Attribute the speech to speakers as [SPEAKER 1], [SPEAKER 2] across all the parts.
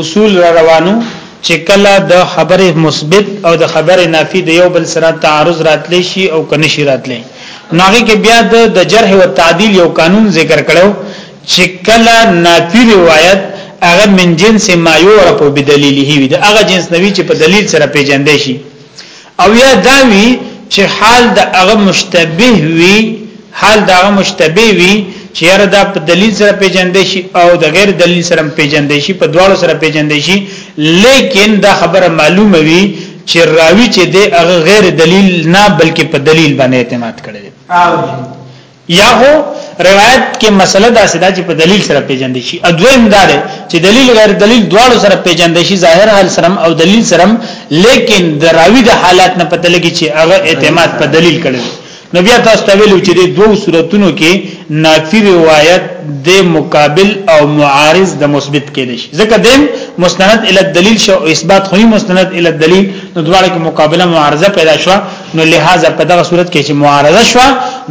[SPEAKER 1] اصول را روانو چې کله د خبر مثبت او د خبر نافی د یو بل سره تعارض راتلی شي او کنه شي راتلی ناغه کې بیا د جرح او تعدیل یو قانون ذکر کړو چې کله نافی روایت هغه من جنس ما یو رپو بدلیله وي د هغه جنس نوی چې په دلیل سره پیژندې شي او یا دا وی چې حال د هغه مشتبه وی حال د هغه مشتبه وی چې یاره دا په دلیل سره پیژندې شي او د غیر دلیل سره پیژندې شي په دواړو سره پیژندې شي لیکن دا خبره معلومه وی چې راوی چې د هغه غیر دلیل نه بلکې په دلیل باندې اعتماد کړي یا خو روایت کې مسله دا سدا چې په دلیل سره پیژندې شي ادویم دا دی چې دلیل غیر دلیل دواړو سره پیژندې شي ظاهر حال سره او دلیل سره لیکن د راوی د حالات نه پته لګي چې هغه اعتماد په دلیل کړي نو بیا تاسو ته ویلو چې د دوو صورتونو کې نافی روایت د مقابل او معارض د مثبت کې دي ځکه دیم مستند ال دلیل شو اثبات خو مستند ال دلیل نو دواړه کې مقابله معارضه پیدا شوه نو لہذا په دغه صورت کې چې معارضه شو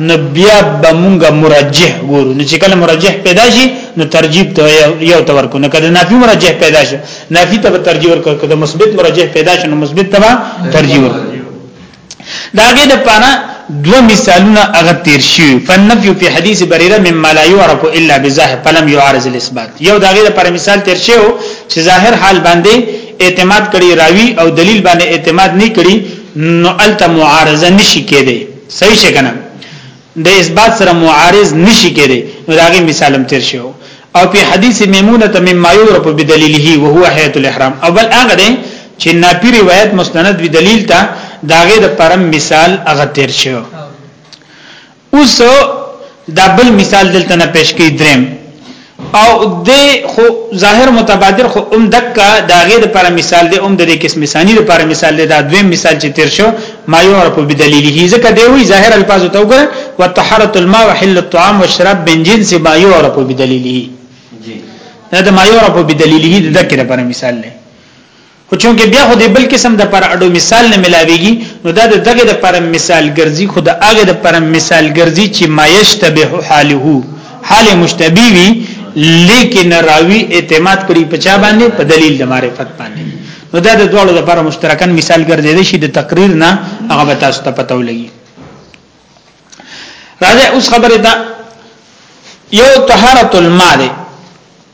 [SPEAKER 1] نو بیا به مونږ مرجح ګورو نو چې کله مرجح پیدا شي نو ترجیح ته یو تور کو نه کله نافی مرجح پیدا شي نافی ته ترجیح ورکړه کله مثبت مرجح پیدا شي نو مثبت ته ترجیح ورکړه داګه د پاره دو مثالونه هغه تیر شي فنفي په حديث بريره مما لا يعرف الا بظاهر فلم يعارض الاثبات یو داګه د پاره مثال تیر شي چې ظاهر حال باندې اعتماد کړي راوي او دلیل باندې اعتماد نه کړي نو الته معارضه نشي کېده صحیح څنګه د اثبات سره معارض نشي کېده نو داغه مثال هم تیر شو او په حدیث میمونه ته مما یورپ بدلیله او هو حیات الاحرام اول هغه دی چې ناپی روایت مستند وی دلیل ته داغه د پرم مثال هغه تیر شو اوس دا بل مثال دلته نه پیش کی دریم او د خو ظاهر متبادر خو ام دکا دا غیر لپاره مثال دی ام د دې قسم ثانی لپاره مثال دی دا دویم مثال چې تیر شو ما یعرف بدلیله ځکه دی وی ظاهر الفاظ ته وګوره وتحرت الماء وحل الطعام والشراب من جنس ما یعرف بدلیله دا ما یعرف بدلیله د دکې لپاره مثال دی خو چونکه بیا خو د بل قسم د پر اډو مثال نه ملاويږي نو دا د دغه د پر مثال ګرځي خو د هغه د پر مثال ګرځي چې ما یشتبه حاله حال مشتبه وي لیکن راوی اعتماد کړي په چا باندې په دلیل د معرفت باندې نو دا د دوړو د پر مشترکن مثال ګرځي شي د تقریر نه هغه به تاسو ته پته ولګي راځي اوس خبره ده یو طهارت الماء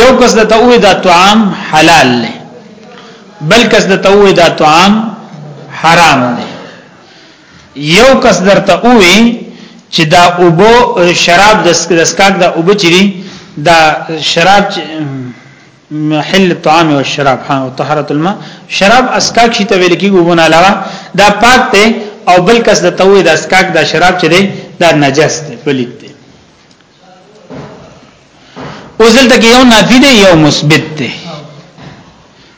[SPEAKER 1] یو کس د توې دا طعام حلال نه بل کس د توې دا طعام حرام نه یو کس درته اوې چې دا اوبو شراب د سکاک دا اوبو چری دا شراب محل الطعام والشراب ها او طهارت الماء شراب اسکاک شي ته ویل کیږي وبونه علاوه دا پاک ته او بل کس د توې د اسکاک دا شراب چې دی دا نجس دی پلیت اوس دلته کې یو نافی دی یو مثبت دی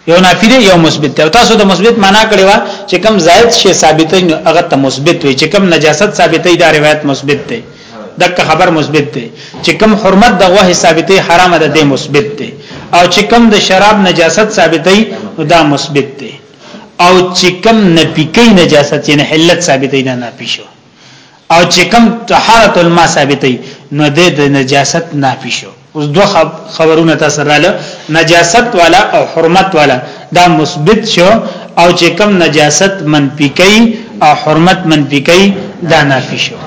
[SPEAKER 1] یو نافی دی یو مثبت دی تاسو د مثبت معنا کړی و چې کم زائد شی ثابت نه هغه ته مثبت وي چې کم نجاست ثابتې دا روایت مثبت دی دغه خبر مثبت دی چې کم حرمت د غوه ثابتې حرام ده د مثبت دی او چې کم د شراب نجاست ثابتې دا مثبت دی او چې کم نپیکې نجاست یې نه حلت ثابتې نه نپیشو او چې کم طهارت الماء ثابتې نو د نجاست نافي شو اوس دوه خبرونه تاسو رااله نجاست والا او حرمت والا دا مثبت شو او چې کم نجاست منفي کوي او حرمت منفي کوي دا نافي شو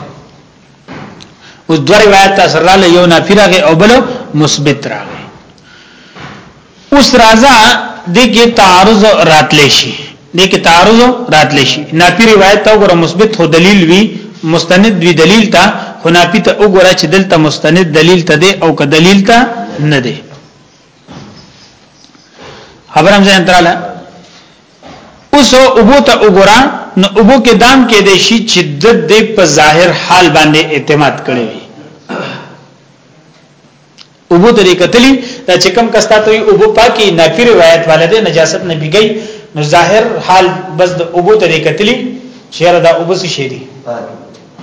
[SPEAKER 1] اوس دوه روایت تاسو رااله یو نافي راغی او بل مثبت راغی اوس راځه دې کې تعارض راتلی شي دې کې تعارض راتلی شي ناپی روایت ته وګوره مثبت هو دلیل وی مستند وی دلیل ته خو ناپی ته وګوره چې دلته مستند دلیل ته دی او که دلیل ته نه دی خبر هم ځان تراله اوس ابو ته وګوره نو ابو کې دام کې دی شي چې د دې په ظاهر حال باندې اعتماد کړی اوبو ته کتلی دا چې کم کستا ته اوبو پاکي نافي روایت والده نجاست نه بيګي نو ظاهر حال بس د اوبو ته کتلی شهر دا اوبو سي شي دي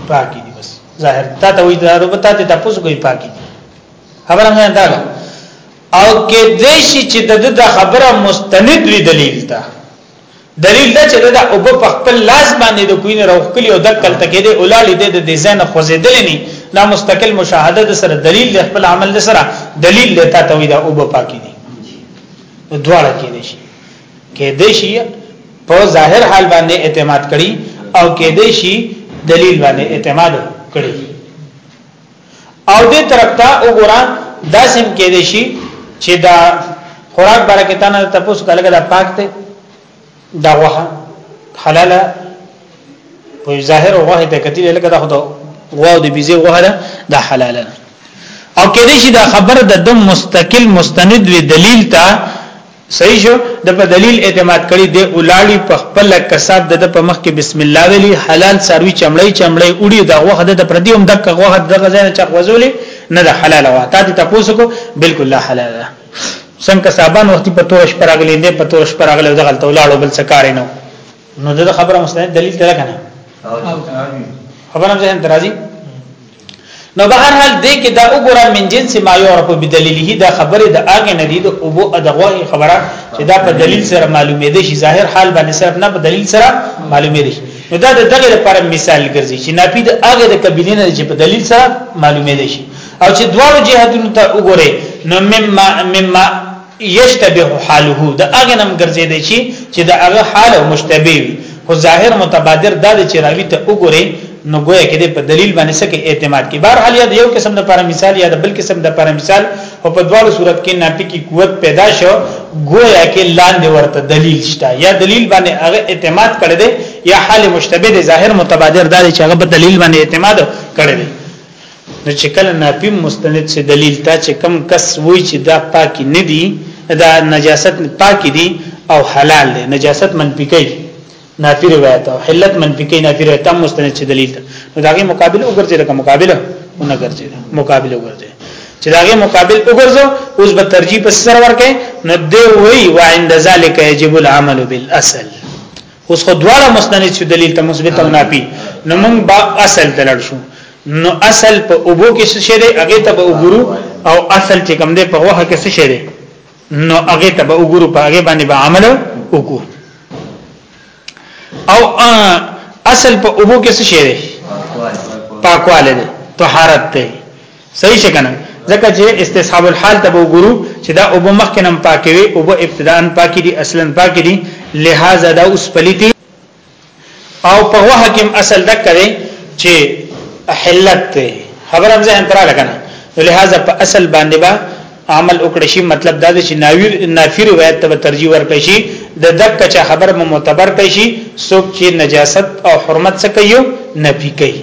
[SPEAKER 1] پاکي دي بس ظاهر تا ته وي دا ربته ته تاسو کوي پاکي دي خبره مې انده او کې دې شي چې د خبره مستند وی دلیل ته دلیل دا چې دا او په خپل لاس باندې د کوین راوخلی او د کل تکې د اولاړې د ډیزاین خوځېدل نه دا مستقل مشاهده د سره دلیل د خپل عمل د سره دلیل د تا توید او په پاکي دي دواړه کې دي شي کې دي شي په ظاهر حال باندې اعتماد کړي او کې دي شي دلیل باندې اعتماد کړي او دې طرف ته وګوره دا سم کې دي شي چې دا خوراک برکتانه تاسو کله دا پاک ته دا وه حلاله په ظاهر او وه ته کتل لکه دا خدای غوا د بيزي غوا ده دا حلاله او کې دي شي دا خبر د دم مستقل مستند وی دلیل ته صحیح شو د په دلیل اعتماد کړي د اولاړي په خپل کسب د په مخ کې بسم الله ویلي حلال ساروي چمړی چمړی اوړي د غوخه د پردي هم دغه غوخه دغه ځای نه چخوزولې نه د حلال وا تا ته تاسو کو بالکل لا حلال ده څنګه صاحبان وخت په تورش پرغلې نه په تورش پرغلې دغه تولاړو بل څه کار نه نو د خبره مستند دلیل تر کنه خبره هم ځین درازي نو به هر حال دې کې دا وګوره من جنس ما یعرف بدلیله دا خبره د اغه نه دي د ابو ادغه خبره چې دا په دلیل سره معلومې دي چې ظاهر حال باندې صرف نه په دلیل سره معلومې دي نو دا د دغه لپاره مثال ګرځي چې ناپید اغه د کبینه نه چې په دلیل سره معلومې دي او چې دوه جهتونو ته وګوره نو مما مما یشتبه حاله د هغه نم ګرځیدي چې چې د هغه حال او مشتبه وي خو ظاهر متبادر دا چې راوي ته وګوري نو ګویا کې په دلیل باندې سکه اعتماد کې بهر حال یو قسم د پر مثال یا د بل قسم د پر مثال او په دواړو صورت کې ناپی کی قوت پیدا شو ګویا کې لاندې ورته دلیل شته یا دلیل باندې هغه اعتماد کړی دی یا حال مشتبه دی ظاهر متبادر دا چې هغه په دلیل باندې اعتماد کړی دی نو چې کله ناپی مستند سي دلیل تا چې کم کس وای چې دا پاکي نه دي دا نجاست پاکي دي او حلال دي نجاست منفي کوي نافی روایت او حلت منفی کوي نافی روایت هم مستند شي دلیل نو داغه مقابل وګرځي لکه مقابله ونه ګرځي مقابل وګرځي چې داغه مقابل وګرځو اوس به ترجیح په سر ورکه نو دی وی وعند ذلک یجب العمل بالاصل اوس خو دواړه مستند شو دلیل ته مثبت او نافی نو موږ با اصل دلړ شو نو اصل په اوبو کې څه شی دی هغه ته به وګورو او اصل چې کوم دی په وخت کې څه شی دی نو هغه ته به وګورو په هغه باندې به عمل وکړو او اصل په اوبو کې څه شی دی پاکواله دی طهارت دی صحیح شکنه ځکه چې استصحاب الحال ته وګورو چې دا او مخکنم پاکي وي او ابتداء پاکي دي اصلا پاکي دي لہذا دا اوس پليتي او په وحکم اصل د کړي چې حلت ته خبرم زه انترا لګنه لہذا په اصل باندې با عمل وکړي شي مطلب دا چې ناویر نافی روایت ته ترجیح ورکړي شي د دک کچا خبر مو معتبر کړي شي څوک چې نجاست او حرمت څخه یو نفي کوي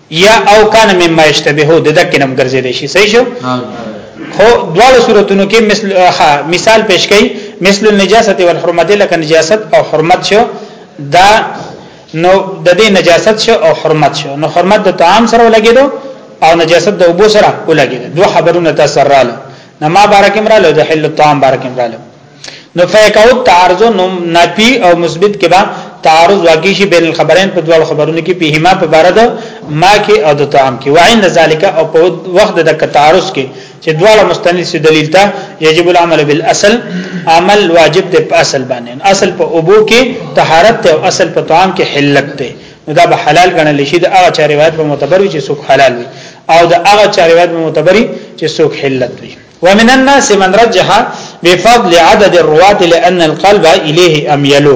[SPEAKER 1] یا او کان مما یشتبه د دک نم ګرځې دی شي صحیح شو خو دواړو صورتونو کې مثل مثال پیش کړي مثل النجاست والحرمت لکه نجاست او حرمت شو دا نو د دې نجاست شو او حرمت شو نو حرمت د طعام سره لګیدو او نجاست د ابو سره ولګیدو دوه خبرونه تاسو رااله نما بارکم رااله د حل الطعام بارکم رااله نو فیکاو تعارض نو نفی او مثبت کې با تعارض واقع شي بین الخبرین په دوه خبرونو کې په هما په بار ده ما کې او د طعام کې وعند ذالک او په وخت د تعارض کې چې دواړه مستند سي دلیل ته یجب العمل بالاصل عمل واجب دی په اصل باندې اصل په ابو کې طهارت ته او اصل په طعام کې حلت ته نو دا به حلال ګڼل شي د هغه چا روایت به معتبر وي چې څوک حلال وي او د هغه چا روایت به معتبري چې څوک حلت وي ومن الناس من رجح بفضل عدد الروات لان القلب اليه اميل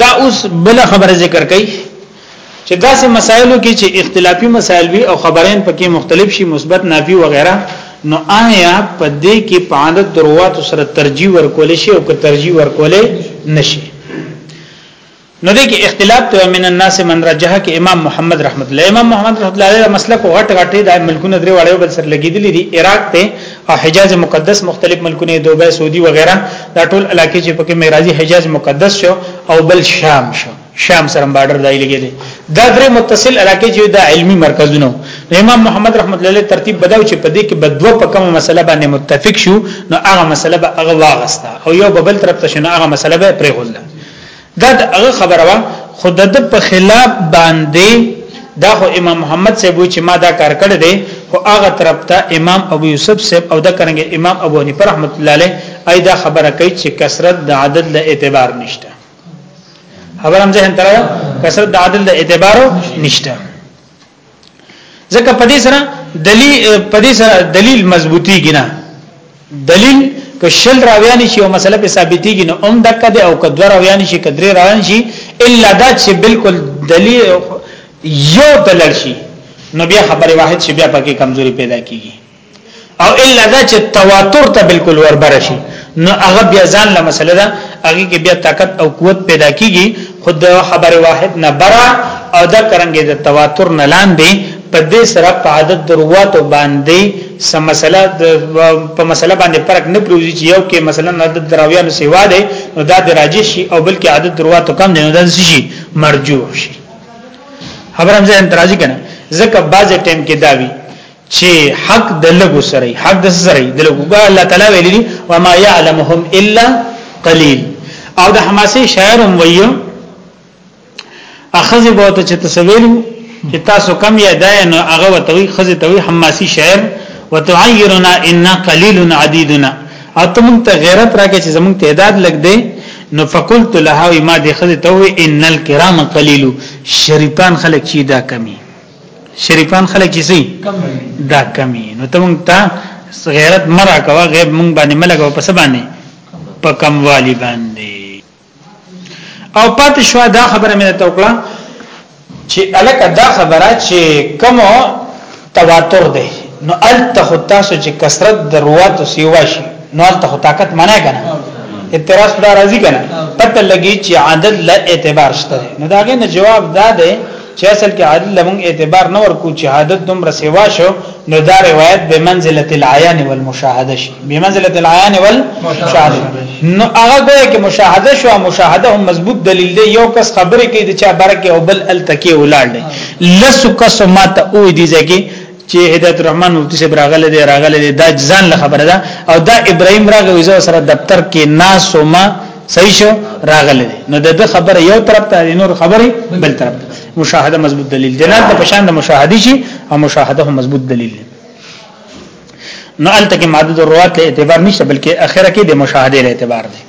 [SPEAKER 1] دا اوس بل خبر ذکر کړي چې داسې مسایلو کې چې اختلافي مسایل وي او خبرین پکې مختلف شي مثبت نافي وغیرہ نو آیا په دې کې په عادت دروات سره ترجیح ورکول شي او که ترجیح ورکول نشي نو دې کې اختلاف ته من الناس من رجح کې امام محمد رحمت الله امام محمد رحمت الله علیه مسلک غټ غټ دی ملکونه درې واړو بل سره لګیدلې دي عراق ته او حجاز مقدس مختلف ملکونه دوبه سعودي وغیرہ دا ټول علاقې چې پکې معراجي حجاز مقدس شو او بل شام شو شام سره بارډر دای لګیدل دا درې متصل علاقې چې دا علمی مرکزونه امام محمد رحمت الله ترتیب بداو چې په دې کې بدو په کومه مسله باندې متفق شو نو هغه مسله به هغه واغستا او یو بل طرف ته شنو هغه مسله به پرې غوړل دا هغه خبره وا خو د د په خلاف باندې دا خو امام محمد صاحب چې ما دا کار کړی دی خو هغه طرف ته امام ابو یوسف صاحب او دا کرنګ امام ابو حنیفه رحمت الله علیه ای دا خبره کوي چې کثرت د عدد له اعتبار نشته خبرم ځه تر کثرت د عدد له اعتبار نشته ځکه په دې سره دلیل په دې سره دلیل مضبوطی کینا دلیل که شل راویان شي او مسله په ثابتېږي نو اوم دکې ده او که دوه راویان شي که درې راویان شي الا دا چې بالکل دلیل یو دلل شي نو بیا خبره واحد شي بیا پکې کمزوري پیدا کیږي او الا دا چې تواتر ته بالکل وربر شي نو هغه بیا ځان له مسله ده هغه کې بیا طاقت او قوت پیدا کیږي خود د خبر واحد نه برا او دا کرانګي د تواتر نه لاندې په دې سره په عدد درواتو باندې سم مسله په مسله باندې فرق نه پروزي چې یو کې مثلا عدد دراویانو سیوا ده نو دا د راجح شي او بلکې عدد درواتو کم نه ده شي مرجوح شي خبر هم ځان ترازی کنه ځکه بعض ټیم کې داوی چې حق د لګو سره حق د سره د لګو ګا الله تعالی ویلي و ما يعلمهم الا قليل او د حماسي شاعر هم ویو اخذ به ته چې تسویل چې تاسو کم یا دای نو هغه وتوي خزه توي حماسي شاعر وتعيرنا ان قليل عديدنا اته مونږ ته غیرت راکې چې زمونږ تعداد لګ دی نو فقلت لها ما دې خزه توي ان الكرام قليل شریفان خلک چی دا کمی شریفان خلک یې سي دا کمی نو ته مونږ ته غیرت مرا کوا غیب مونږ باندې ملګو په سبانه په کم والی باندې او پات شو دا خبره مې ته وکړه چې الک دا خبره چې کوم تواتر ده نو ال ته تاسو چې کثرت دروات او سیوا شي نو ال ته طاقت منه کنه اعتراض پر راضی کنه پته لګی چې عدد لا اعتبار شته نو داګه نه جواب دا ده چې اصل کې عادت لمون اعتبار نه ورکو چې عادت دومره سیوا شو نو دا روایت به منزله العیان والمشاهده شي به منزله العیان والمشاهده نو هغه ګویا کې مشاهده شو مشاهده هم مضبوط دلیل دی یو کس خبره کوي د چا برکه او بل التکی ولاړ دی لسو کس ماته او دي ځکه چې هدایت الرحمن مفتی صاحب راغله دی راغله دی دا ځان له خبره ده او دا ابراهيم راغوي زو سره دفتر کې ناسوما صحیح شو راغله دی نو د خبره یو طرف ته نور خبره بل طرف ته مشاهده مضبوط دلیل جنات د پشان د مشاهدي شي او مشاهده هم مضبوط دلیل نو الته کې معدود الروات له اعتبار نشته بلکې اخره کې د مشاهده له اعتبار دی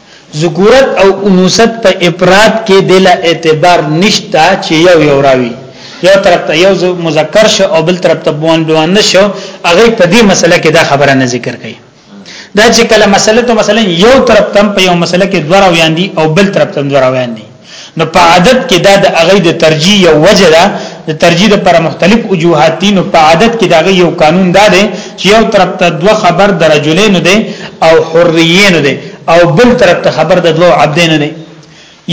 [SPEAKER 1] ذکورت او انوثت په افراد کې د لا اعتبار نشتا چې یو یو راوي یو طرف ته یو مذکر شو او بل طرف ته بوان دوان نشو هغه په دې مسله کې دا خبره نه ذکر کړي دا چې کله مسله ته مثلا یو طرف تم په یو مسله کې دوه راویان دي او بل طرف تم دوه راویان دي نو په عادت کې دا د هغه د ترجیح یو وجه ده د ترجیح لپاره مختلف وجوهات دي نو په عادت کې دا یو قانون دا دی چې یو طرف ته دوه خبر د رجلین دی او حریین دی او بل طرف ته خبر د دوه عبدین دی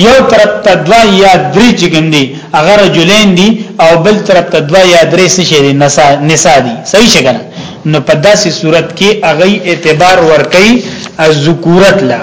[SPEAKER 1] یو طرف ته دوه یا درې چګم دي هغه رجلین دي او بل طرف ته دوه یا درې څه شي نسا نسا دي صحیح شګنه نو په داسې صورت کې هغه اعتبار ورکي الذکورت لا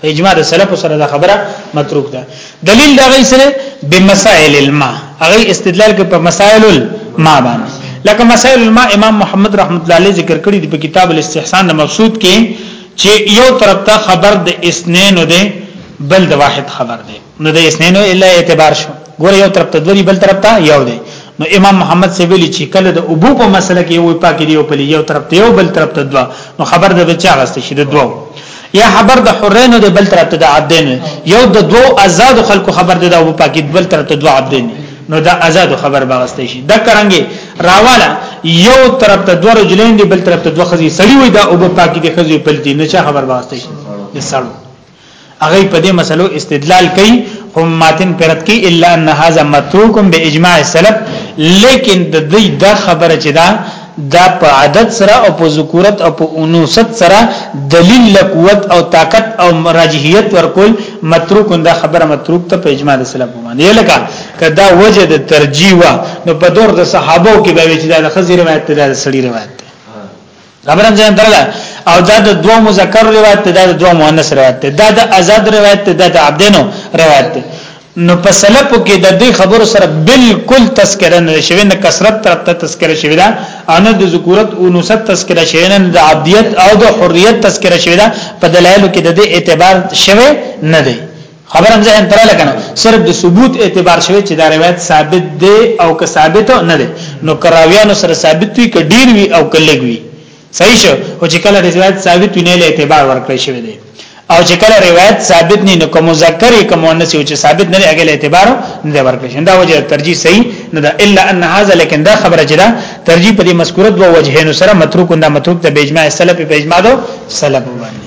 [SPEAKER 1] په اجماع د سلف سره دا خبره متروک ده دلیل دا غي سره بمسائل الماء هغه استدلال کوي په مسائل الماء باندې لکه مسائل الماء امام محمد رحمت الله علیه ذکر کړی دی په کتاب الاستحسان د مبسوط کې چې یو طرف ته خبر د اسنین او د بل د واحد خبر دی نو د اسنین الا اعتبار شو ګور یو طرف ته دوی بل طرف ته یو دی نو امام محمد سی ویلی چې کله د ابو په مسله کې یو پاک دی او په یو طرف ته یو بل طرف ته دوا نو خبر د بچا غست شي د دوه یا خبر د حرینو د بل طرف ته د عبدین یو د دوه آزاد خلکو خبر د ابو پاک دی بل طرف ته دوه عبدین نو دا آزاد خبر باغست شي دا کرانګي راواله یو طرف ته دوه رجلین دی بل طرف ته دوه خزي سړی وي دا ابو پاک دی خزي پلتی نه چا خبر باغست شي د سړو هغه په دې مسلو استدلال کوي هم ماتن پرد کی الا ان هاذا متروک باجماع السلف لیکن د دې دا خبره چې دا دا په عادت سره او په ذکورت او په انوثت سره دلیل لقوت او طاقت او راجحیت ورکول متروک دا خبره متروک ته په اجماع د سلف باندې لکه کدا وجه د ترجیح وا نو په دور د صحابه کې به چې دا د خزر روایت ده د سړي روایت خبره ځان درله او دا د دوه مذکر روایت ته دا د دوه مؤنث روایت ته دا د آزاد روایت ته دا د عبدینو روایت ته نو په سلف کې د دې خبرو سره بالکل تذکرہ نه شوی نه کثرت طرف ته تذکرہ شوی دا ان د ذکورت او نوست تذکرہ شوی نه د عبدیت او د حریت تذکرہ شوی دا په دلایلو کې د دې اعتبار شوی نه دی خبر هم ذهن تراله کنه صرف د ثبوت اعتبار شوی چې دا روایت ثابت دی او که ثابت نه دی نو کراویانو سره ثابت وي که ډیر وي او که لږ وي صحیح شو او چې کله روایت ثابت وي نه له اعتبار ورکړی شوی دی او چې کله روایت ثابت نه نو کوم مذکر کوم مؤنث چې ثابت نه هغه له اعتبار نه ورکړی شوی دا وجه ترجیح صحیح نه ده الا ان هاذا لیکن دا خبره چې دا ترجیح په دې مذکوره دوه وجهینو سره متروک انده متروک ته بجماع سلف په اجماع دو سلف باندې